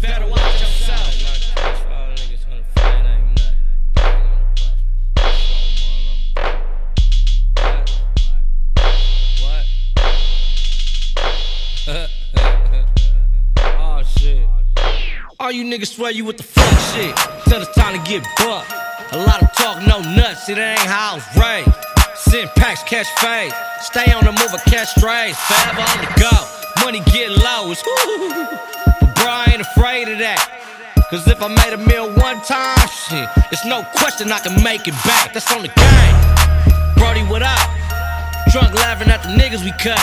Better watch yourself. oh. All you niggas swear you with the fuck shit. Till it's time to get bucked. A lot of talk, no nuts, it ain't how I was raised. Send packs, catch fade. Stay on the move or catch strays. Forever on the go. Money get low. It's ain't afraid of that. Cause if I made a meal one time, shit, it's no question I can make it back. That's on the game. Brody, what up? Drunk laughing at the niggas we cut.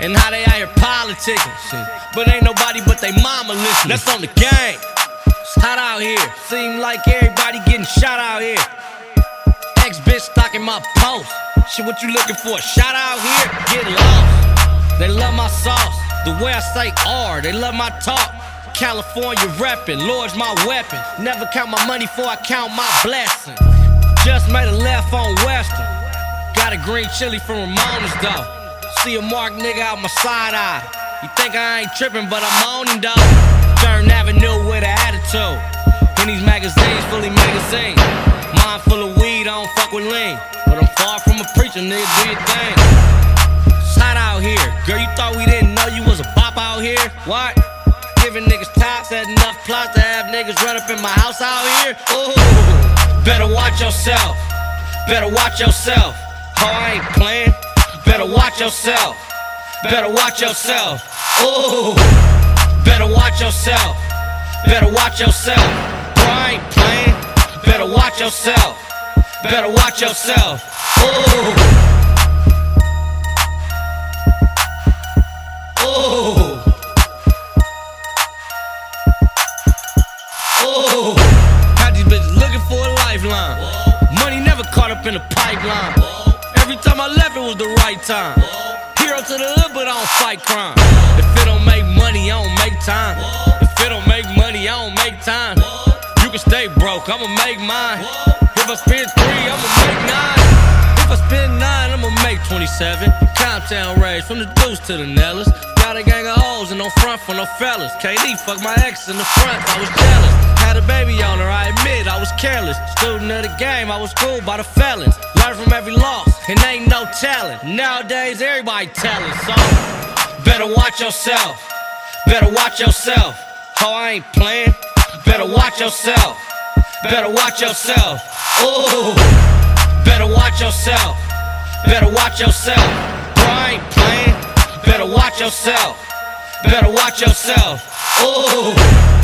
And how they out here politicking. Shit. But ain't nobody but they mama listening. That's on the game. It's hot out here. Seem like everybody getting shot out here. Ex bitch stalking my post. Shit, what you looking for? Shot out here? Get lost. They love my sauce. The way I say R, they love my talk. California reppin', Lord's my weapon. Never count my money before I count my blessings. Just made a left on Western. Got a green chili from Ramona's though. See a mark nigga out my side eye. You think I ain't trippin', but I'm on him though. Turn Avenue with an attitude. In these magazines, fully magazine. Mind full of weed, I don't fuck with lean. But I'm far from a preacher, nigga, do your thing. It's hot out here. Girl, you thought we didn't out here? What? Giving niggas tops, had enough plots to have niggas run up in my house out here? Ooh, better watch yourself. Better watch yourself. Oh, I ain't playing. Better watch yourself. Better watch yourself. Ooh, better watch yourself. Better watch yourself. Oh, I ain't playing. Better watch yourself. Better watch yourself. Ooh. Ooh. Had these bitches looking for a lifeline. Money never caught up in the pipeline. Every time I left, it was the right time. Hero to the hood, but I don't fight crime. If it don't make money, I don't make time. If it don't make money, I don't make time. You can stay broke, I'ma make mine. If I spend three, I'ma make nine. If I spend nine, I'ma make 27. Compton rage from the deuce to the Nellis. Got a gang of hoes and no front for no fellas. KD fucked my ex in the front, I was jealous. Careless. Student of the game, I was schooled by the felons. Learn from every loss, and ain't no telling. Nowadays, everybody telling, so better watch yourself. Better watch yourself. Oh, I ain't playing. Better watch yourself. Better watch yourself. Ooh, better watch yourself. Better watch yourself. Bro, I ain't playing. Better watch yourself. Better watch yourself. Ooh.